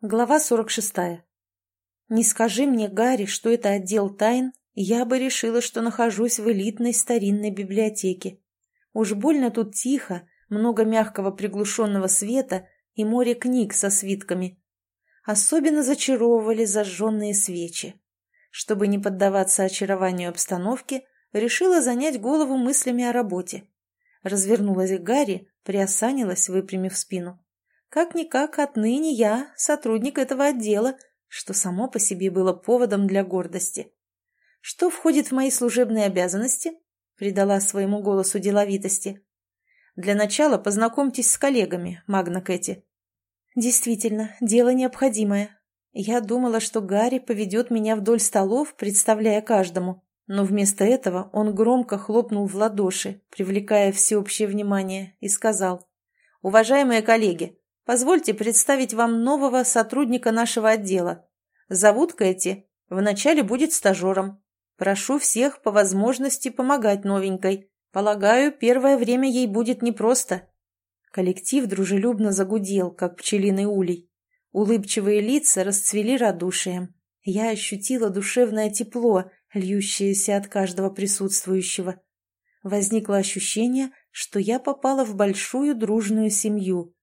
Глава 46. Не скажи мне, Гарри, что это отдел тайн, я бы решила, что нахожусь в элитной старинной библиотеке. Уж больно тут тихо, много мягкого приглушенного света и море книг со свитками. Особенно зачаровывали зажженные свечи. Чтобы не поддаваться очарованию обстановки, решила занять голову мыслями о работе. Развернулась к Гарри, приосанилась, выпрямив спину. Как-никак отныне я сотрудник этого отдела, что само по себе было поводом для гордости. Что входит в мои служебные обязанности? Придала своему голосу деловитости. Для начала познакомьтесь с коллегами, Магна Кэти. Действительно, дело необходимое. Я думала, что Гарри поведет меня вдоль столов, представляя каждому, но вместо этого он громко хлопнул в ладоши, привлекая всеобщее внимание, и сказал, «Уважаемые коллеги, Позвольте представить вам нового сотрудника нашего отдела. Зовут Кэти. Вначале будет стажером. Прошу всех по возможности помогать новенькой. Полагаю, первое время ей будет непросто». Коллектив дружелюбно загудел, как пчелиный улей. Улыбчивые лица расцвели радушием. Я ощутила душевное тепло, льющееся от каждого присутствующего. Возникло ощущение, что я попала в большую дружную семью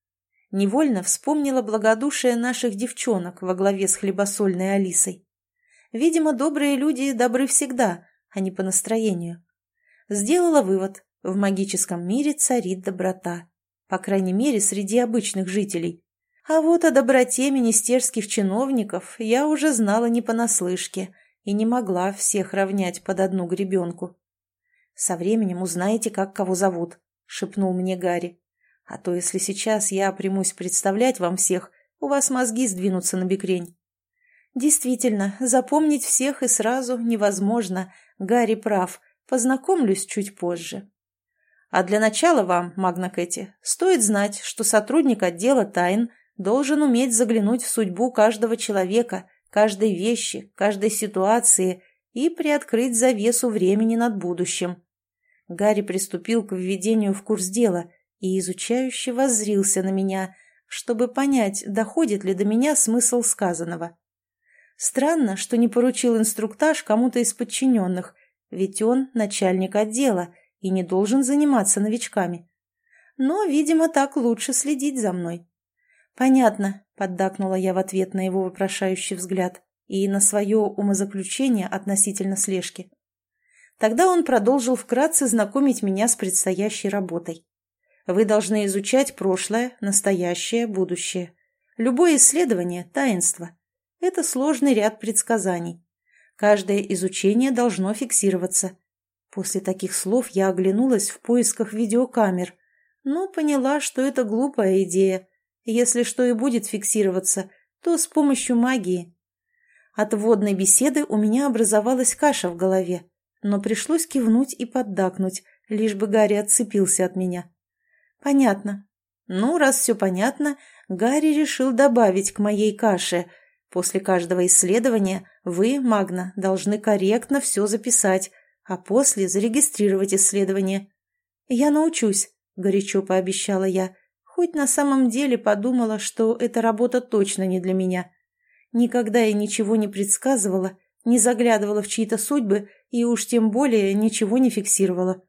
невольно вспомнила благодушие наших девчонок во главе с хлебосольной Алисой. Видимо, добрые люди добры всегда, а не по настроению. Сделала вывод, в магическом мире царит доброта. По крайней мере, среди обычных жителей. А вот о доброте министерских чиновников я уже знала не понаслышке и не могла всех равнять под одну гребенку. «Со временем узнаете, как кого зовут», — шепнул мне Гарри. А то, если сейчас я примусь представлять вам всех, у вас мозги сдвинутся на бекрень. Действительно, запомнить всех и сразу невозможно. Гарри прав. Познакомлюсь чуть позже. А для начала вам, Магна Кэти, стоит знать, что сотрудник отдела тайн должен уметь заглянуть в судьбу каждого человека, каждой вещи, каждой ситуации и приоткрыть завесу времени над будущим. Гарри приступил к введению в курс дела – и изучающе воззрился на меня, чтобы понять, доходит ли до меня смысл сказанного. Странно, что не поручил инструктаж кому-то из подчиненных, ведь он начальник отдела и не должен заниматься новичками. Но, видимо, так лучше следить за мной. «Понятно», — поддакнула я в ответ на его вопрошающий взгляд и на свое умозаключение относительно слежки. Тогда он продолжил вкратце знакомить меня с предстоящей работой. Вы должны изучать прошлое, настоящее, будущее. Любое исследование – таинство. Это сложный ряд предсказаний. Каждое изучение должно фиксироваться. После таких слов я оглянулась в поисках видеокамер, но поняла, что это глупая идея. Если что и будет фиксироваться, то с помощью магии. От водной беседы у меня образовалась каша в голове, но пришлось кивнуть и поддакнуть, лишь бы Гарри отцепился от меня. «Понятно». Ну, раз все понятно, Гарри решил добавить к моей каше. После каждого исследования вы, Магна, должны корректно все записать, а после зарегистрировать исследование. «Я научусь», — горячо пообещала я, хоть на самом деле подумала, что эта работа точно не для меня. Никогда я ничего не предсказывала, не заглядывала в чьи-то судьбы и уж тем более ничего не фиксировала.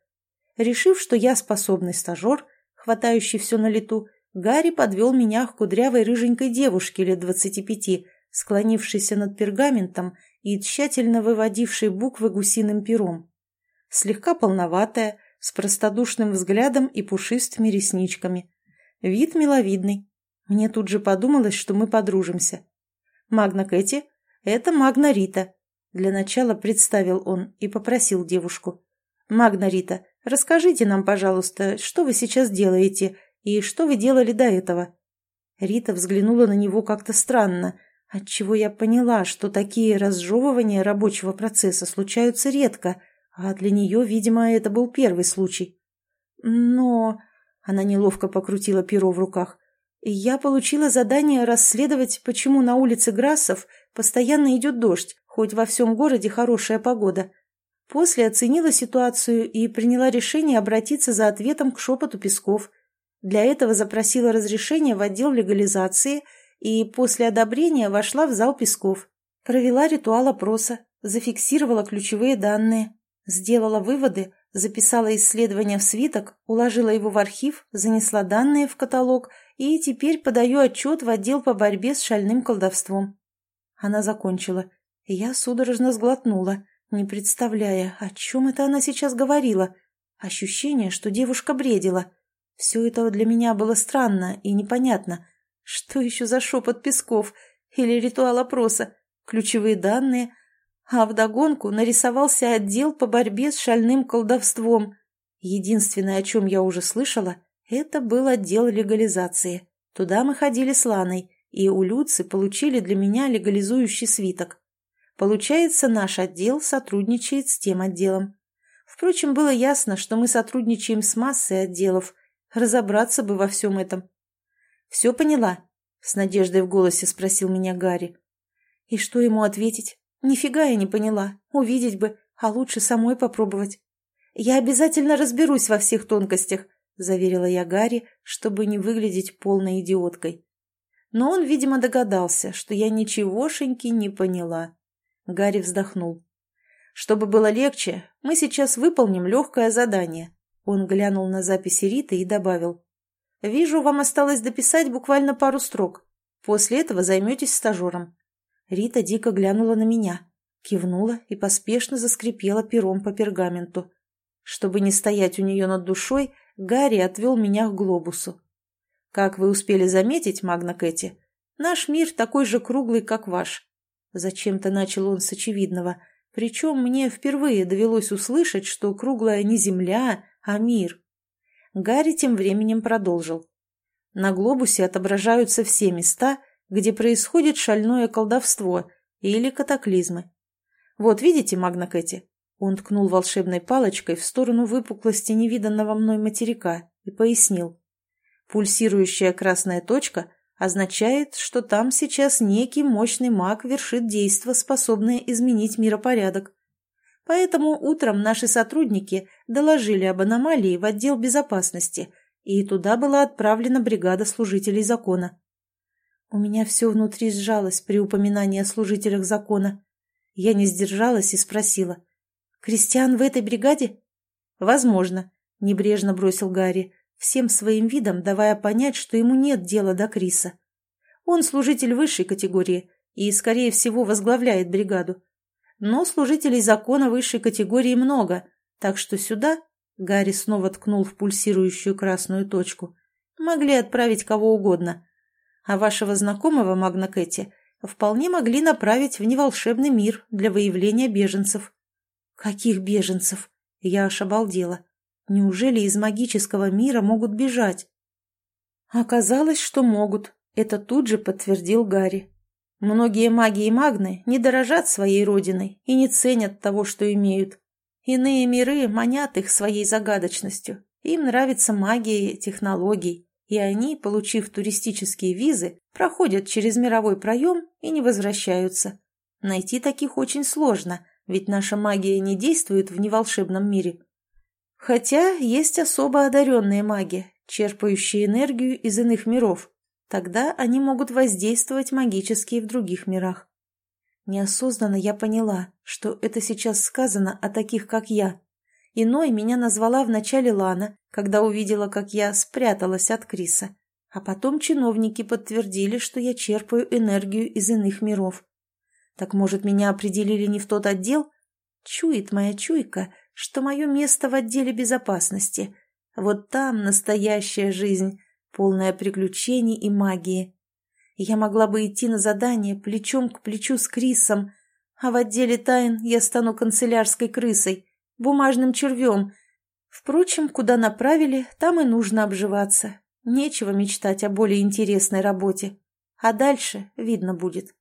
Решив, что я способный стажер, хватающий все на лету, Гарри подвел меня к кудрявой рыженькой девушке лет двадцати пяти, склонившейся над пергаментом и тщательно выводившей буквы гусиным пером. Слегка полноватая, с простодушным взглядом и пушистыми ресничками. Вид миловидный. Мне тут же подумалось, что мы подружимся. «Магна Кэти, это Магна Рита», — для начала представил он и попросил девушку. «Магна Рита, Расскажите нам, пожалуйста, что вы сейчас делаете и что вы делали до этого?» Рита взглянула на него как-то странно, отчего я поняла, что такие разжевывания рабочего процесса случаются редко, а для нее, видимо, это был первый случай. «Но...» — она неловко покрутила перо в руках. «Я получила задание расследовать, почему на улице Грассов постоянно идет дождь, хоть во всем городе хорошая погода. После оценила ситуацию и приняла решение обратиться за ответом к шепоту Песков. Для этого запросила разрешение в отдел легализации и после одобрения вошла в зал Песков. Провела ритуал опроса, зафиксировала ключевые данные, сделала выводы, записала исследование в свиток, уложила его в архив, занесла данные в каталог и теперь подаю отчет в отдел по борьбе с шальным колдовством. Она закончила. Я судорожно сглотнула, не представляя, о чем это она сейчас говорила. Ощущение, что девушка бредила. Все это для меня было странно и непонятно. Что еще за шепот песков? Или ритуал опроса? Ключевые данные? А вдогонку нарисовался отдел по борьбе с шальным колдовством. Единственное, о чем я уже слышала, это был отдел легализации. Туда мы ходили с Ланой, и у Люцы получили для меня легализующий свиток. Получается, наш отдел сотрудничает с тем отделом. Впрочем, было ясно, что мы сотрудничаем с массой отделов. Разобраться бы во всем этом. «Все поняла?» — с надеждой в голосе спросил меня Гарри. И что ему ответить? Нифига я не поняла. Увидеть бы, а лучше самой попробовать. Я обязательно разберусь во всех тонкостях, заверила я Гарри, чтобы не выглядеть полной идиоткой. Но он, видимо, догадался, что я ничегошеньки не поняла. Гарри вздохнул. Чтобы было легче, мы сейчас выполним легкое задание. Он глянул на записи Риты и добавил. Вижу, вам осталось дописать буквально пару строк. После этого займетесь стажером. Рита дико глянула на меня, кивнула и поспешно заскрипела пером по пергаменту. Чтобы не стоять у нее над душой, Гарри отвел меня к глобусу. Как вы успели заметить, Магна Кэти, наш мир такой же круглый, как ваш. Зачем-то начал он с очевидного, причем мне впервые довелось услышать, что круглая не земля, а мир. Гарри тем временем продолжил. На глобусе отображаются все места, где происходит шальное колдовство или катаклизмы. Вот видите, Магна? Он ткнул волшебной палочкой в сторону выпуклости невиданного мной материка и пояснил. Пульсирующая красная точка означает, что там сейчас некий мощный маг вершит действо, способное изменить миропорядок. Поэтому утром наши сотрудники доложили об аномалии в отдел безопасности, и туда была отправлена бригада служителей закона. У меня все внутри сжалось при упоминании о служителях закона. Я не сдержалась и спросила. «Кристиан в этой бригаде?» «Возможно», — небрежно бросил Гарри, всем своим видом давая понять, что ему нет дела до Криса. Он служитель высшей категории и, скорее всего, возглавляет бригаду. Но служителей закона высшей категории много, так что сюда, Гарри снова ткнул в пульсирующую красную точку, могли отправить кого угодно. А вашего знакомого, Магна Кэти, вполне могли направить в неволшебный мир для выявления беженцев. Каких беженцев? Я аж обалдела. Неужели из магического мира могут бежать? Оказалось, что могут. Это тут же подтвердил Гарри. Многие маги и магны не дорожат своей родиной и не ценят того, что имеют. Иные миры манят их своей загадочностью. Им нравится магия технологий, и они, получив туристические визы, проходят через мировой проем и не возвращаются. Найти таких очень сложно, ведь наша магия не действует в неволшебном мире. Хотя есть особо одаренные маги, черпающие энергию из иных миров. Тогда они могут воздействовать магически в других мирах. Неосознанно я поняла, что это сейчас сказано о таких, как я. Иной меня назвала вначале Лана, когда увидела, как я спряталась от Криса. А потом чиновники подтвердили, что я черпаю энергию из иных миров. Так, может, меня определили не в тот отдел? Чует моя чуйка, что мое место в отделе безопасности. Вот там настоящая жизнь, полная приключений и магии. Я могла бы идти на задание плечом к плечу с Крисом, а в отделе тайн я стану канцелярской крысой, бумажным червем. Впрочем, куда направили, там и нужно обживаться. Нечего мечтать о более интересной работе. А дальше видно будет.